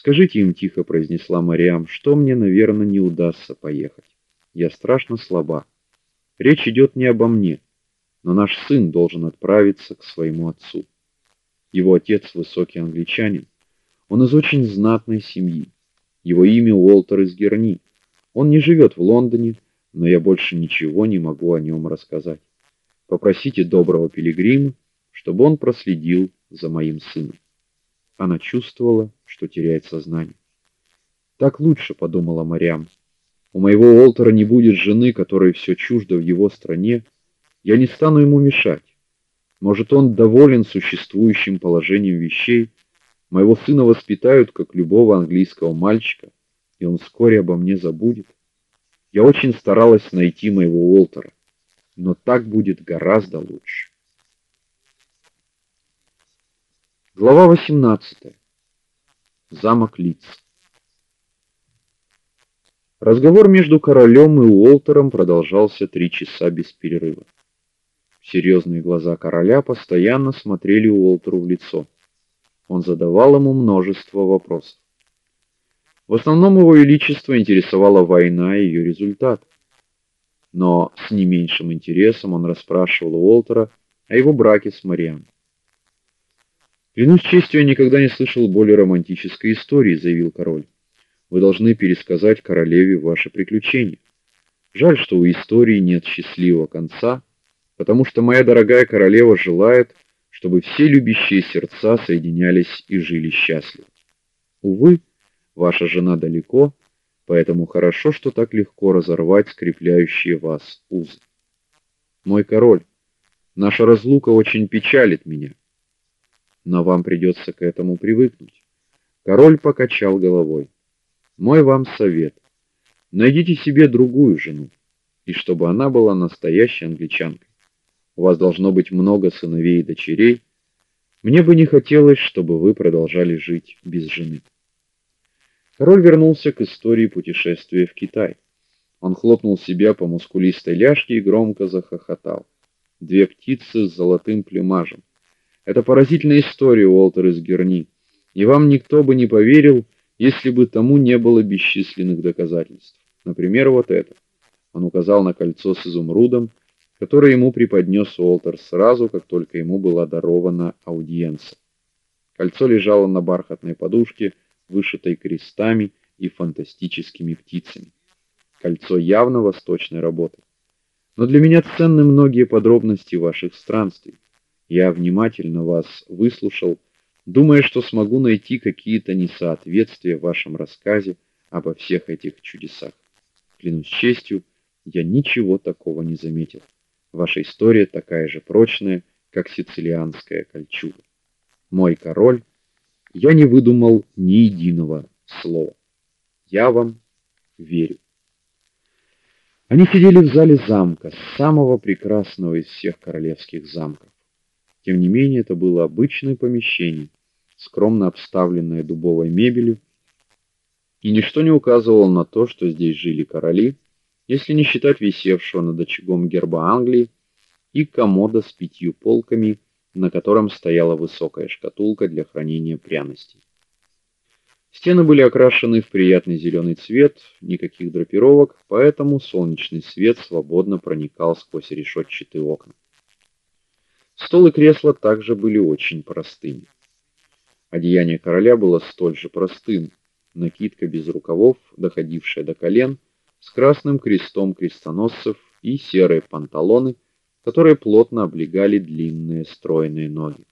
Скажите им тихо, произнесла Мариам, что мне, наверное, не удастся поехать. Я страшно слаба. Речь идет не обо мне, но наш сын должен отправиться к своему отцу. Его отец высокий англичанин. Он из очень знатной семьи. Его имя Уолтер из Герни. Он не живет в Лондоне, но я больше ничего не могу о нем рассказать. Попросите доброго пилигрима, чтобы он проследил за моим сыном. Она чувствовала, что теряет сознание. Так лучше, подумала Марьям. У моего Уолтера не будет жены, которой все чуждо в его стране. Я не стану ему мешать. Может, он доволен существующим положением вещей. Моего сына воспитают как любого английского мальчика, и он вскоре обо мне забудет. Я очень старалась найти моего Уолтера, но так будет гораздо лучше. Глава 18. Замок Лиц. Разговор между королем и Уолтером продолжался три часа без перерыва. Серьезные глаза короля постоянно смотрели Уолтеру в лицо. Он задавал ему множество вопросов. В основном его величество интересовала война и ее результат. Но с не меньшим интересом он расспрашивал Уолтера о его браке с Мариан. Клянусь честью, я никогда не слышал более романтической истории, заявил король. Вы должны пересказать королеве ваши приключения. Жаль, что у истории нет счастливого конца, потому что моя дорогая королева желает, чтобы все любящие сердца соединялись и жили счастливо. Увы, ваша жена далеко, поэтому хорошо, что так легко разорвать скрепляющие вас узы. Мой король, наша разлука очень печалит меня, но вам придется к этому привыкнуть. Король покачал головой. Мой вам совет: найдите себе другую жену, и чтобы она была настоящей англичанкой. У вас должно быть много сыновей и дочерей. Мне бы не хотелось, чтобы вы продолжали жить без жены. Король вернулся к истории путешествия в Китай. Он хлопнул себя по мускулистой ляжке и громко захохотал. Две птицы с золотым плюмажем. Это поразительная история, Уолтер из Герни. И вам никто бы не поверил, если бы тому не было бесчисленных доказательств. Например, вот это. Он указал на кольцо с изумрудом, которое ему преподнес Уолтер сразу, как только ему была дарована аудиенция. Кольцо лежало на бархатной подушке, вышитой крестами и фантастическими птицами. Кольцо явно восточной работы. Но для меня ценны многие подробности ваших странствий. Я внимательно вас выслушал думая, что смогу найти какие-то несоответствия в вашем рассказе обо всех этих чудесах. Клянусь честью, я ничего такого не заметил. Ваша история такая же прочная, как сицилианская кольчуга. Мой король, я не выдумал ни единого слова. Я вам верю. Они сидели в зале замка, самого прекрасного из всех королевских замков. Тем не менее, это было обычное помещение, скромно обставленное дубовой мебелью, и ничто не указывало на то, что здесь жили короли, если не считать висевшего над очагом герба Англии и комода с пятью полками, на котором стояла высокая шкатулка для хранения пряностей. Стены были окрашены в приятный зеленый цвет, никаких драпировок, поэтому солнечный свет свободно проникал сквозь решетчатые окна. Стол и кресла также были очень простыми. Одеяние короля было столь же простым: накидка без рукавов, доходившая до колен, с красным крестом крестоносцев и серые панталоны, которые плотно облегали длинные стройные ноги.